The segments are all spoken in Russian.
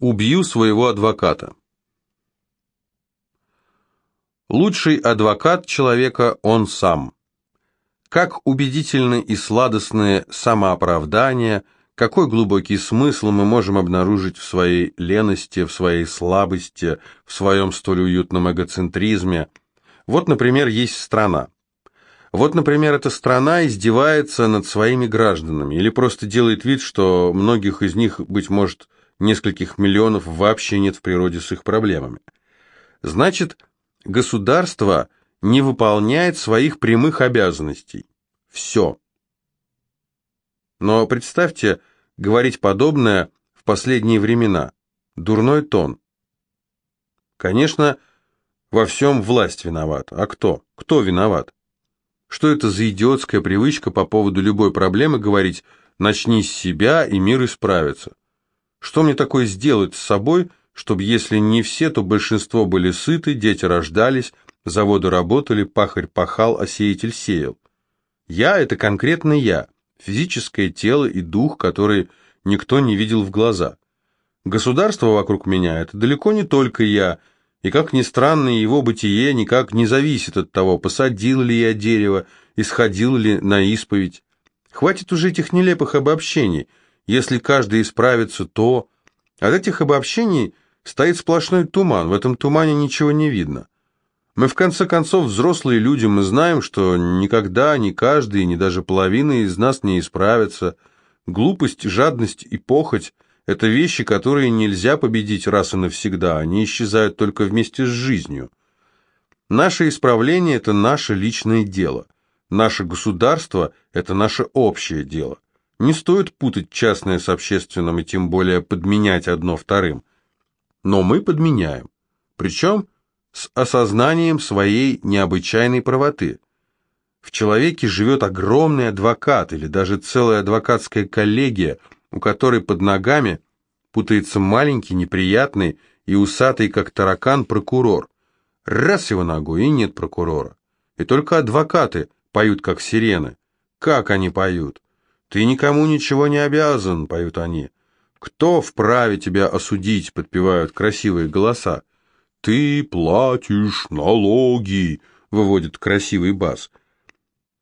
Убью своего адвоката. Лучший адвокат человека он сам. Как убедительны и сладостные самооправдания, какой глубокий смысл мы можем обнаружить в своей лености, в своей слабости, в своем столь уютном эгоцентризме. Вот, например, есть страна. Вот, например, эта страна издевается над своими гражданами или просто делает вид, что многих из них, быть может, нескольких миллионов вообще нет в природе с их проблемами. Значит, государство не выполняет своих прямых обязанностей. Все. Но представьте, говорить подобное в последние времена. Дурной тон. Конечно, во всем власть виновата. А кто? Кто виноват? Что это за идиотская привычка по поводу любой проблемы говорить «начни с себя, и мир исправится»? Что мне такое сделать с собой, чтобы если не все, то большинство были сыты, дети рождались, заводы работали, пахарь пахал, а сеятель сеял. Я – это конкретно я, физическое тело и дух, который никто не видел в глаза. Государство вокруг меня – это далеко не только я, и, как ни странно, его бытие никак не зависит от того, посадил ли я дерево, исходил ли на исповедь. Хватит уже этих нелепых обобщений. Если каждый исправится, то... От этих обобщений – Стоит сплошной туман, в этом тумане ничего не видно. Мы в конце концов взрослые люди, мы знаем, что никогда ни каждый, ни даже половина из нас не исправится. Глупость, жадность и похоть – это вещи, которые нельзя победить раз и навсегда, они исчезают только вместе с жизнью. Наше исправление – это наше личное дело. Наше государство – это наше общее дело. Не стоит путать частное с общественным и тем более подменять одно вторым но мы подменяем. Причем с осознанием своей необычайной правоты. В человеке живет огромный адвокат или даже целая адвокатская коллегия, у которой под ногами путается маленький, неприятный и усатый, как таракан, прокурор. Раз его ногу, и нет прокурора. И только адвокаты поют, как сирены. Как они поют? «Ты никому ничего не обязан», — поют они. «Кто вправе тебя осудить?» — подпевают красивые голоса. «Ты платишь налоги», — выводит красивый бас.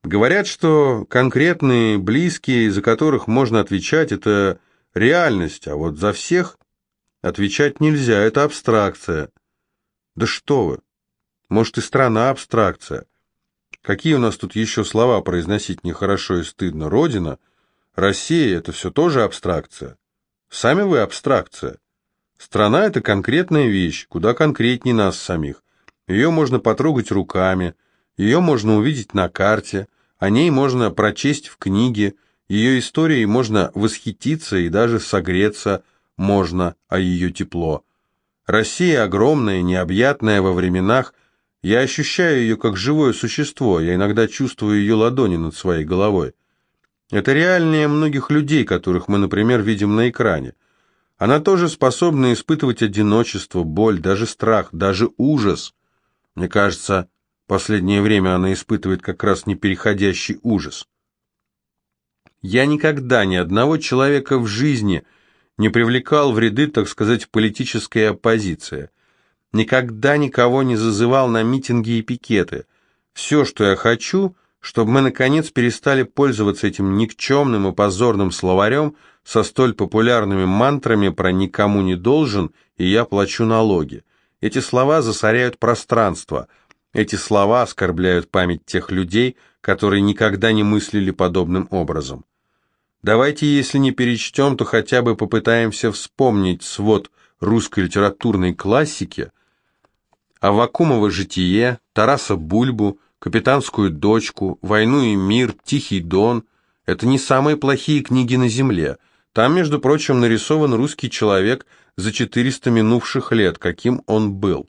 Говорят, что конкретные, близкие, за которых можно отвечать, это реальность, а вот за всех отвечать нельзя, это абстракция. Да что вы, может и страна абстракция. Какие у нас тут еще слова произносить нехорошо и стыдно? Родина, Россия — это все тоже абстракция. Сами вы абстракция. Страна – это конкретная вещь, куда конкретнее нас самих. Ее можно потрогать руками, ее можно увидеть на карте, о ней можно прочесть в книге, ее историей можно восхититься и даже согреться можно о ее тепло. Россия огромная, необъятная во временах, я ощущаю ее как живое существо, я иногда чувствую ее ладони над своей головой. Это реальнее многих людей, которых мы, например, видим на экране. Она тоже способна испытывать одиночество, боль, даже страх, даже ужас. Мне кажется, последнее время она испытывает как раз непереходящий ужас. Я никогда ни одного человека в жизни не привлекал в ряды, так сказать, политической оппозиции. Никогда никого не зазывал на митинги и пикеты. Все, что я хочу – чтобы мы, наконец, перестали пользоваться этим никчемным и позорным словарем со столь популярными мантрами про «никому не должен» и «я плачу налоги». Эти слова засоряют пространство. Эти слова оскорбляют память тех людей, которые никогда не мыслили подобным образом. Давайте, если не перечтем, то хотя бы попытаемся вспомнить свод русской литературной классики, Аввакумова «Житие», Тараса Бульбу, «Капитанскую дочку», «Войну и мир», «Тихий дон» — это не самые плохие книги на Земле. Там, между прочим, нарисован русский человек за 400 минувших лет, каким он был.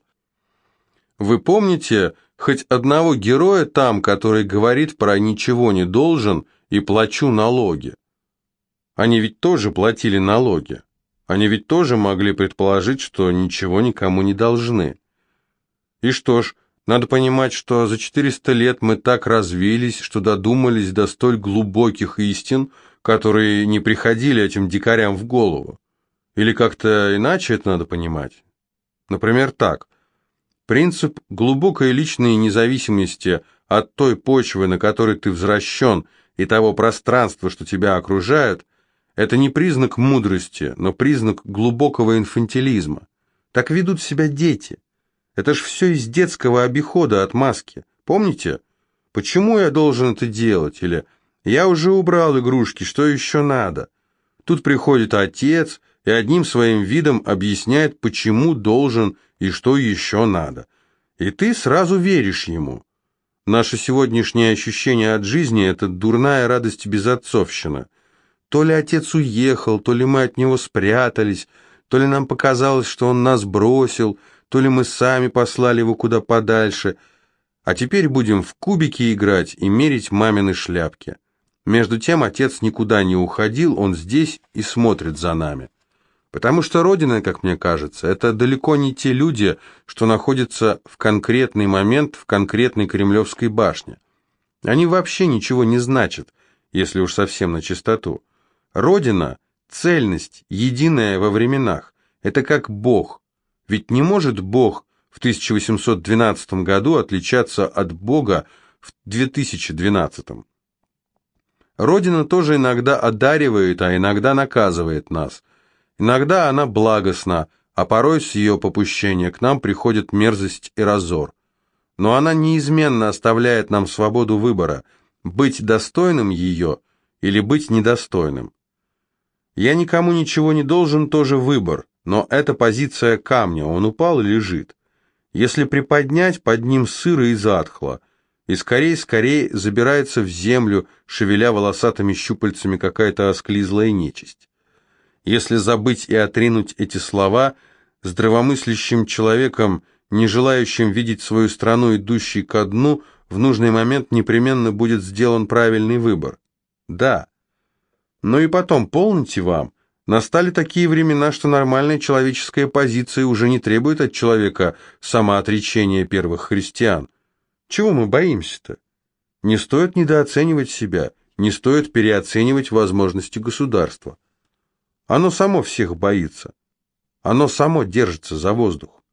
Вы помните хоть одного героя там, который говорит про «ничего не должен» и «плачу налоги»? Они ведь тоже платили налоги. Они ведь тоже могли предположить, что ничего никому не должны. И что ж, надо понимать, что за 400 лет мы так развились, что додумались до столь глубоких истин, которые не приходили этим дикарям в голову. Или как-то иначе это надо понимать? Например, так. Принцип глубокой личной независимости от той почвы, на которой ты взращен, и того пространства, что тебя окружают, это не признак мудрости, но признак глубокого инфантилизма. Так ведут себя дети. Это ж все из детского обихода от маски. Помните? Почему я должен это делать? Или я уже убрал игрушки, что еще надо? Тут приходит отец и одним своим видом объясняет, почему должен и что еще надо. И ты сразу веришь ему. Наше сегодняшнее ощущение от жизни – это дурная радость безотцовщина. То ли отец уехал, то ли мы от него спрятались, то ли нам показалось, что он нас бросил, то ли мы сами послали его куда подальше. А теперь будем в кубики играть и мерить мамины шляпки. Между тем отец никуда не уходил, он здесь и смотрит за нами. Потому что Родина, как мне кажется, это далеко не те люди, что находятся в конкретный момент в конкретной Кремлевской башне. Они вообще ничего не значат, если уж совсем на чистоту. Родина – цельность, единая во временах. Это как Бог. Ведь не может Бог в 1812 году отличаться от Бога в 2012. Родина тоже иногда одаривает, а иногда наказывает нас. Иногда она благостна, а порой с ее попущения к нам приходит мерзость и разор. Но она неизменно оставляет нам свободу выбора – быть достойным ее или быть недостойным. Я никому ничего не должен, тоже выбор, но это позиция камня, он упал и лежит. Если приподнять, под ним сыро и затхло, и скорее-скорее забирается в землю, шевеля волосатыми щупальцами какая-то осклизлая нечисть. Если забыть и отринуть эти слова, здравомыслящим человеком, не желающим видеть свою страну, идущей ко дну, в нужный момент непременно будет сделан правильный выбор. Да. Но и потом, полните вам, настали такие времена, что нормальная человеческая позиция уже не требует от человека самоотречения первых христиан. Чего мы боимся-то? Не стоит недооценивать себя, не стоит переоценивать возможности государства. Оно само всех боится. Оно само держится за воздух.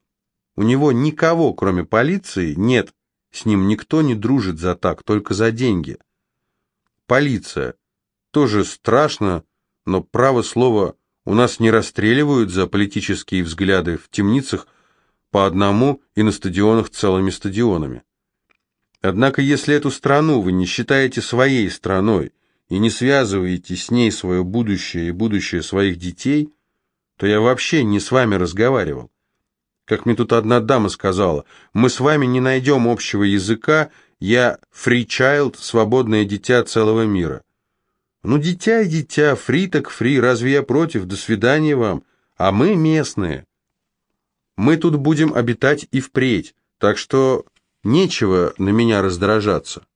У него никого, кроме полиции, нет. С ним никто не дружит за так, только за деньги. Полиция. Тоже страшно, но, право слово, у нас не расстреливают за политические взгляды в темницах по одному и на стадионах целыми стадионами. Однако, если эту страну вы не считаете своей страной и не связываете с ней свое будущее и будущее своих детей, то я вообще не с вами разговаривал. Как мне тут одна дама сказала, мы с вами не найдем общего языка, я child, свободное дитя целого мира. Ну, дитя дитя, фри так фри, разве я против, до свидания вам, а мы местные. Мы тут будем обитать и впредь, так что Нечего на меня раздражаться.